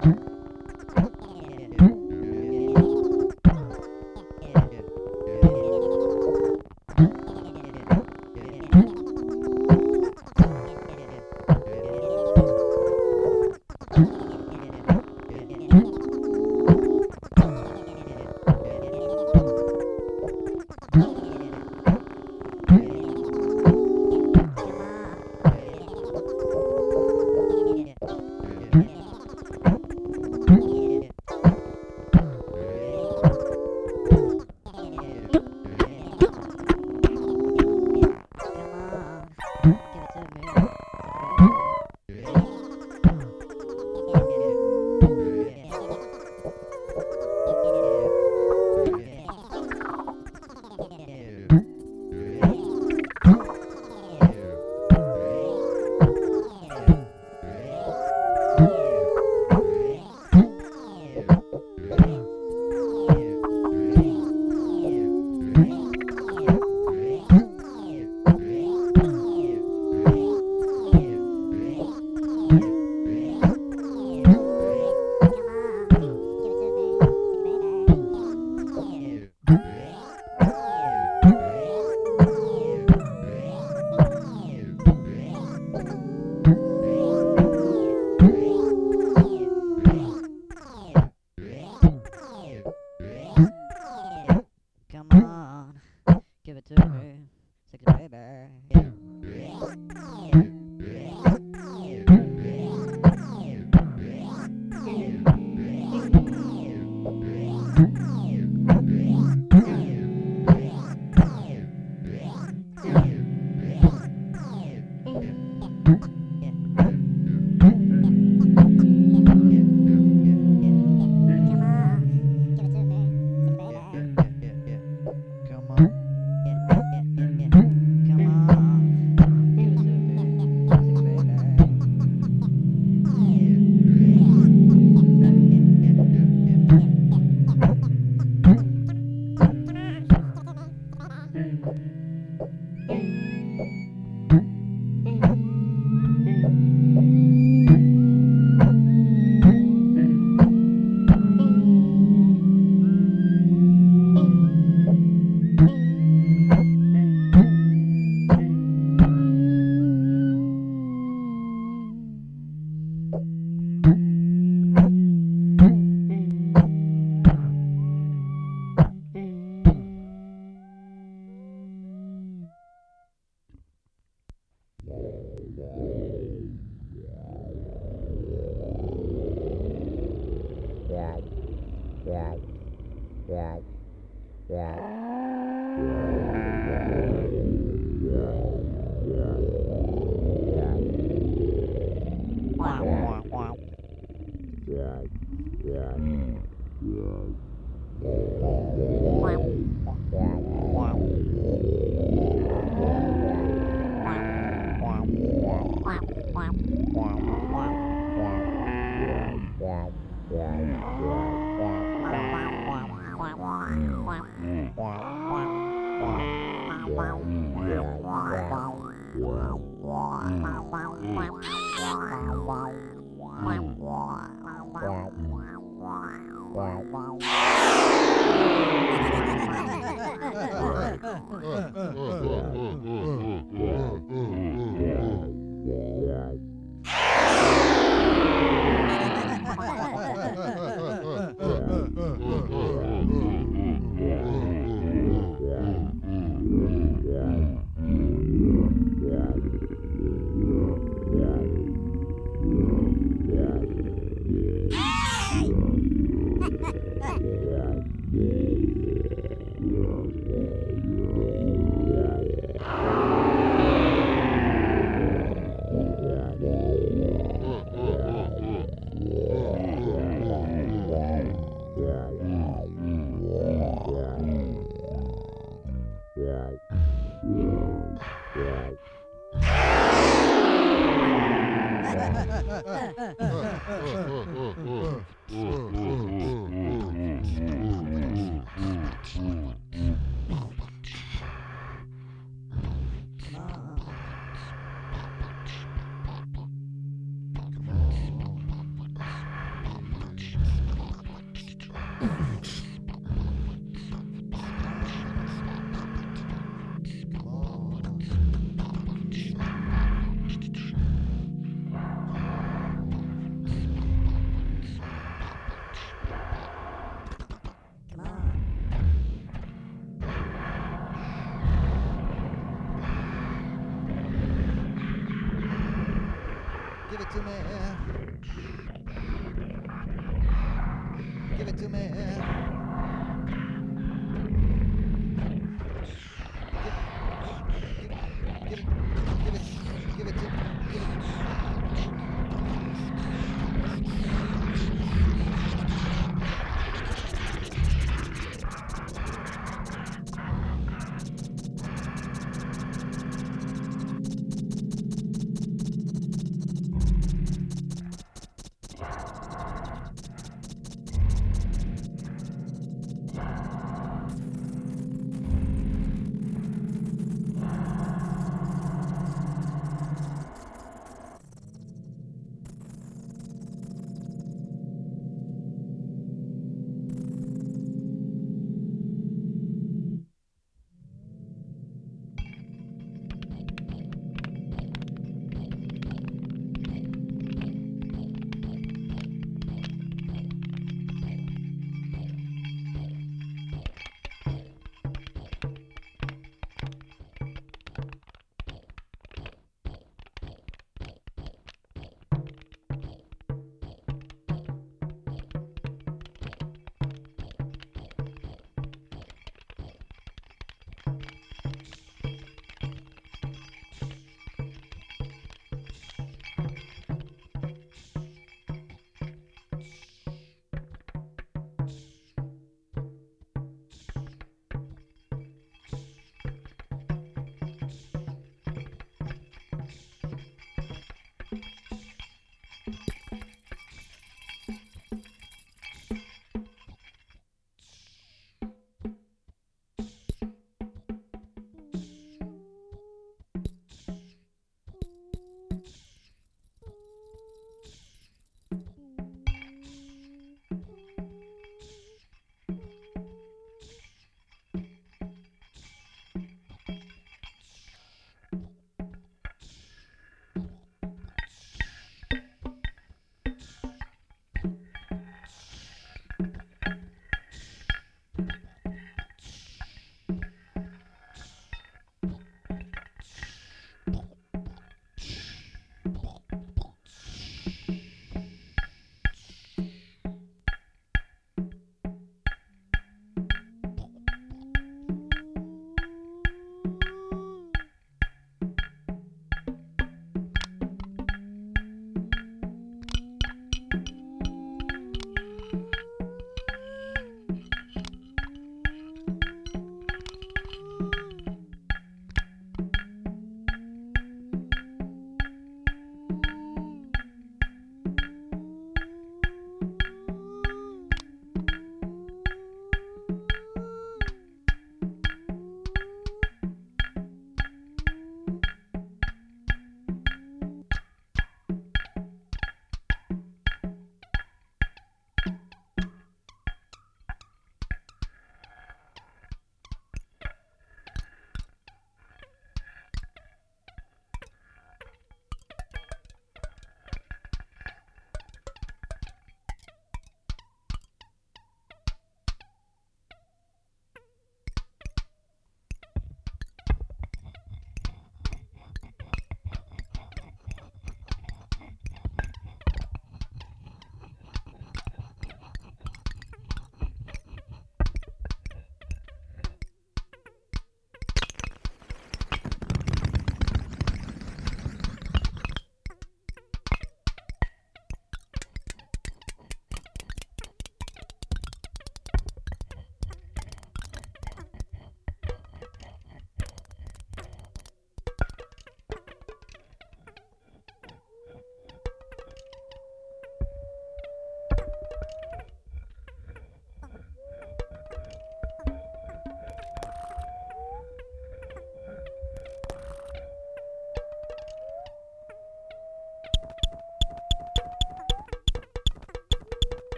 Come Wow.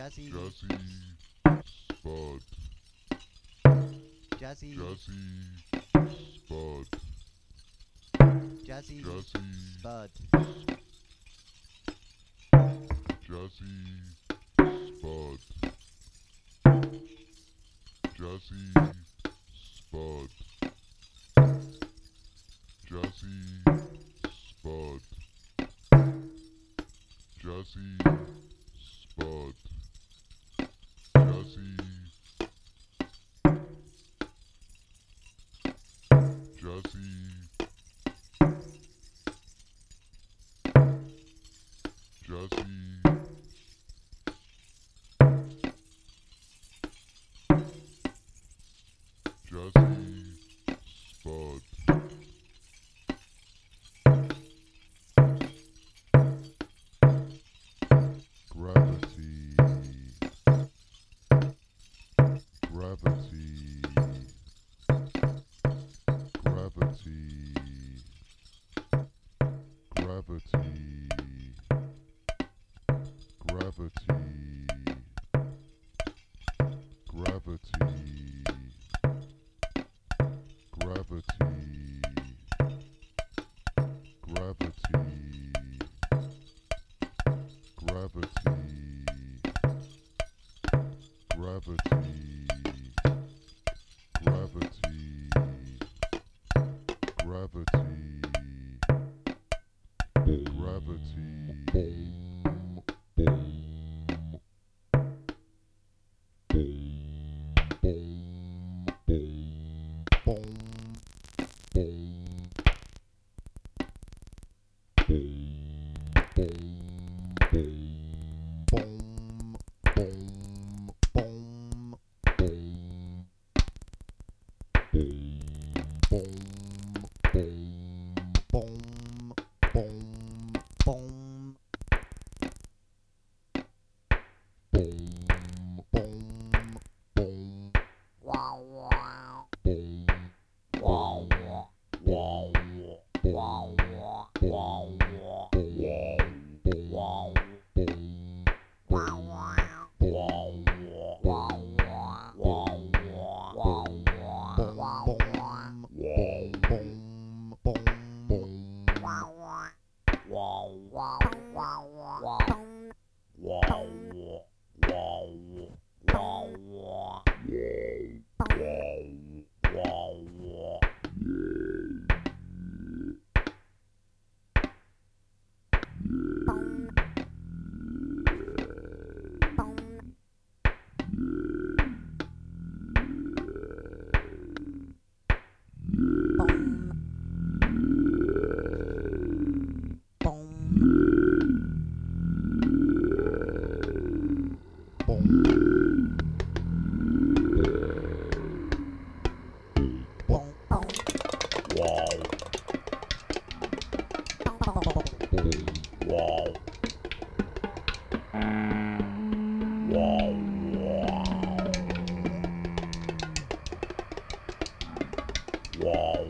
Jazzy. Jazzy. Spud. Jazzy. Jazzy. Spud. Jazzy. Jazzy. Spud. Jazzy. Spud. Jazzy. Spud. Jazzy. Spud. Jazzy. jazzy. bom, bom. Wow.